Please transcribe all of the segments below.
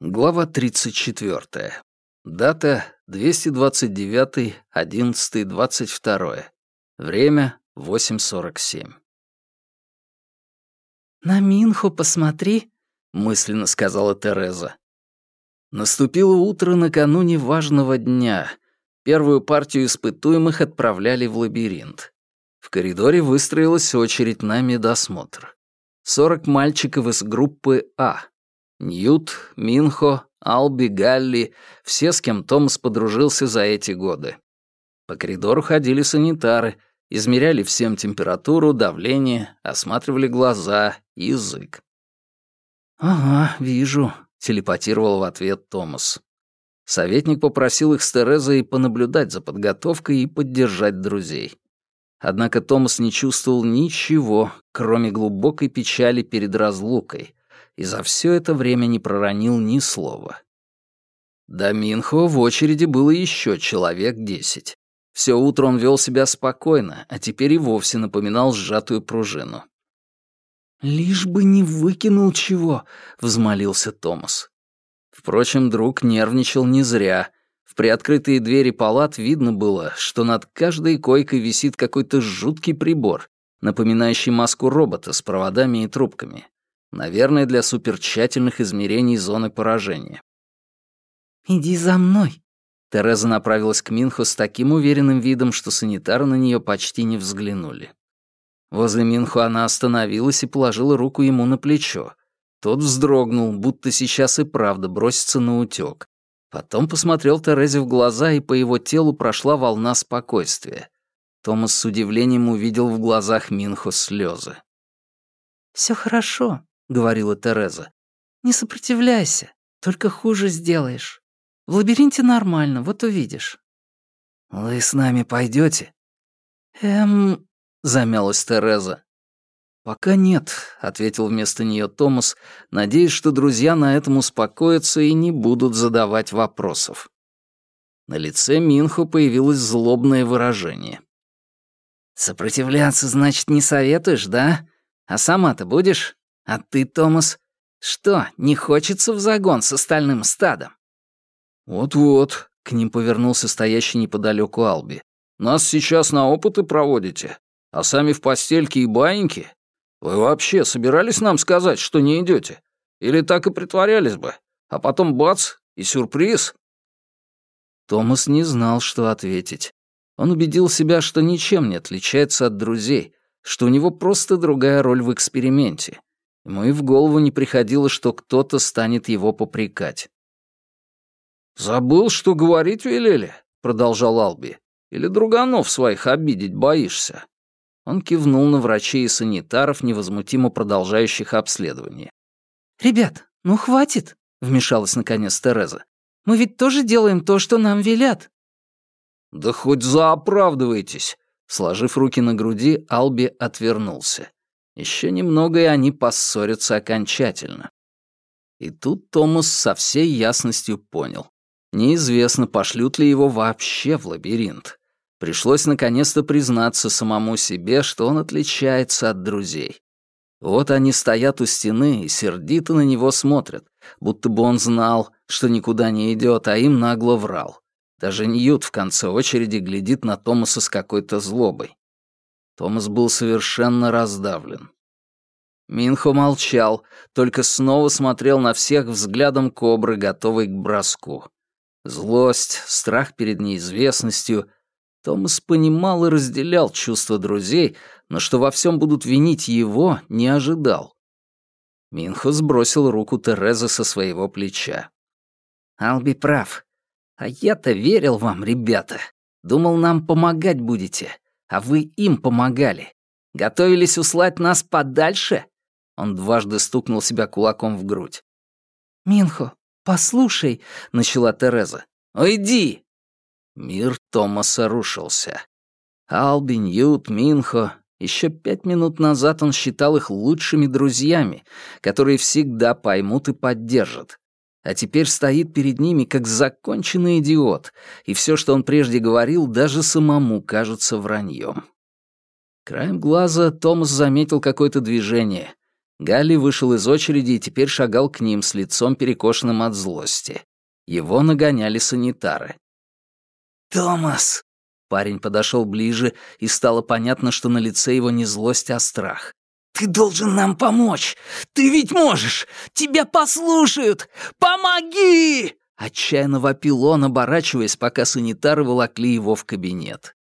Глава 34. Дата 229.11.22. Время 8.47. «На Минху посмотри», — мысленно сказала Тереза. Наступило утро накануне важного дня. Первую партию испытуемых отправляли в лабиринт. В коридоре выстроилась очередь на медосмотр. Сорок мальчиков из группы А, Ньют, Минхо, Алби, Галли — все, с кем Томас подружился за эти годы. По коридору ходили санитары, измеряли всем температуру, давление, осматривали глаза, язык. «Ага, вижу», — телепатировал в ответ Томас. Советник попросил их с Терезой понаблюдать за подготовкой и поддержать друзей. Однако Томас не чувствовал ничего, кроме глубокой печали перед разлукой, и за все это время не проронил ни слова. До Минхо в очереди было еще человек десять. Все утро он вел себя спокойно, а теперь и вовсе напоминал сжатую пружину. «Лишь бы не выкинул чего», — взмолился Томас. Впрочем, друг нервничал не зря. В приоткрытые двери палат видно было, что над каждой койкой висит какой-то жуткий прибор, напоминающий маску робота с проводами и трубками. Наверное, для супертщательных измерений зоны поражения. «Иди за мной», Тереза направилась к Минхо с таким уверенным видом, что санитары на нее почти не взглянули. Возле Минхо она остановилась и положила руку ему на плечо. Тот вздрогнул, будто сейчас и правда бросится на утёк. Потом посмотрел Терезе в глаза, и по его телу прошла волна спокойствия. Томас с удивлением увидел в глазах Минхо слезы. «Всё хорошо», — говорила Тереза. «Не сопротивляйся, только хуже сделаешь. В лабиринте нормально, вот увидишь». «Вы с нами пойдете? «Эм...» — замялась Тереза. «Пока нет», — ответил вместо нее Томас, надеясь, что друзья на этом успокоятся и не будут задавать вопросов. На лице Минхо появилось злобное выражение. «Сопротивляться, значит, не советуешь, да? А сама-то будешь? А ты, Томас, что, не хочется в загон с остальным стадом?» «Вот-вот», — к ним повернулся стоящий неподалеку Алби. «Нас сейчас на опыты проводите, а сами в постельке и баиньки? Вы вообще собирались нам сказать, что не идете? Или так и притворялись бы? А потом бац, и сюрприз?» Томас не знал, что ответить. Он убедил себя, что ничем не отличается от друзей, что у него просто другая роль в эксперименте. Ему и в голову не приходило, что кто-то станет его попрекать. «Забыл, что говорить велели?» — продолжал Алби. «Или друганов своих обидеть боишься?» Он кивнул на врачей и санитаров, невозмутимо продолжающих обследование. «Ребят, ну хватит!» — вмешалась наконец Тереза. «Мы ведь тоже делаем то, что нам велят». «Да хоть заоправдывайтесь!» Сложив руки на груди, Алби отвернулся. Еще немного, и они поссорятся окончательно. И тут Томас со всей ясностью понял. Неизвестно, пошлют ли его вообще в лабиринт. Пришлось наконец-то признаться самому себе, что он отличается от друзей. Вот они стоят у стены и сердито на него смотрят, будто бы он знал, что никуда не идет, а им нагло врал. Даже Ньют в конце очереди глядит на Томаса с какой-то злобой. Томас был совершенно раздавлен. Минхо молчал, только снова смотрел на всех взглядом кобры, готовой к броску. Злость, страх перед неизвестностью. Томас понимал и разделял чувства друзей, но что во всем будут винить его, не ожидал. Минхо сбросил руку Терезы со своего плеча. «Алби прав. А я-то верил вам, ребята. Думал, нам помогать будете а вы им помогали. Готовились услать нас подальше?» Он дважды стукнул себя кулаком в грудь. «Минхо, послушай», — начала Тереза. «Уйди!» Мир Томаса рушился. Алби, Ньют, Минхо. Еще пять минут назад он считал их лучшими друзьями, которые всегда поймут и поддержат а теперь стоит перед ними как законченный идиот, и все, что он прежде говорил, даже самому кажется враньем. Краем глаза Томас заметил какое-то движение. Галли вышел из очереди и теперь шагал к ним с лицом перекошенным от злости. Его нагоняли санитары. «Томас!» Парень подошел ближе, и стало понятно, что на лице его не злость, а страх. «Ты должен нам помочь! Ты ведь можешь! Тебя послушают! Помоги!» Отчаянно вопил он, оборачиваясь, пока санитары волокли его в кабинет.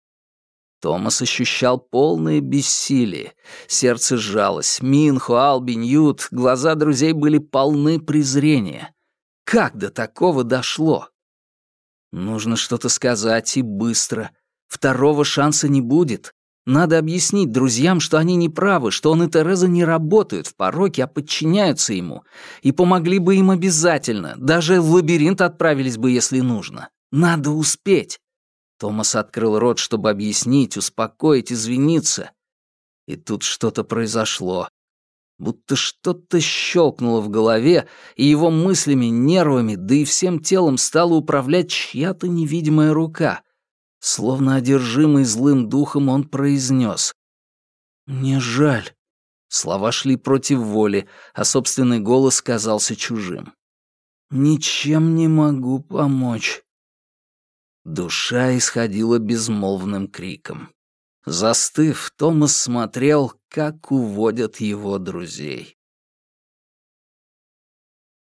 Томас ощущал полное бессилие. Сердце сжалось. Минху, Алби, Ньют, глаза друзей были полны презрения. Как до такого дошло? Нужно что-то сказать и быстро. Второго шанса не будет. Надо объяснить друзьям, что они не правы, что он и Тереза не работают в пороке, а подчиняются ему. И помогли бы им обязательно. Даже в лабиринт отправились бы, если нужно. Надо успеть. Томас открыл рот, чтобы объяснить, успокоить, извиниться. И тут что-то произошло. Будто что-то щелкнуло в голове, и его мыслями, нервами, да и всем телом стала управлять чья-то невидимая рука. Словно одержимый злым духом он произнес. «Мне жаль». Слова шли против воли, а собственный голос казался чужим. «Ничем не могу помочь». Душа исходила безмолвным криком. Застыв, Томас смотрел, как уводят его друзей.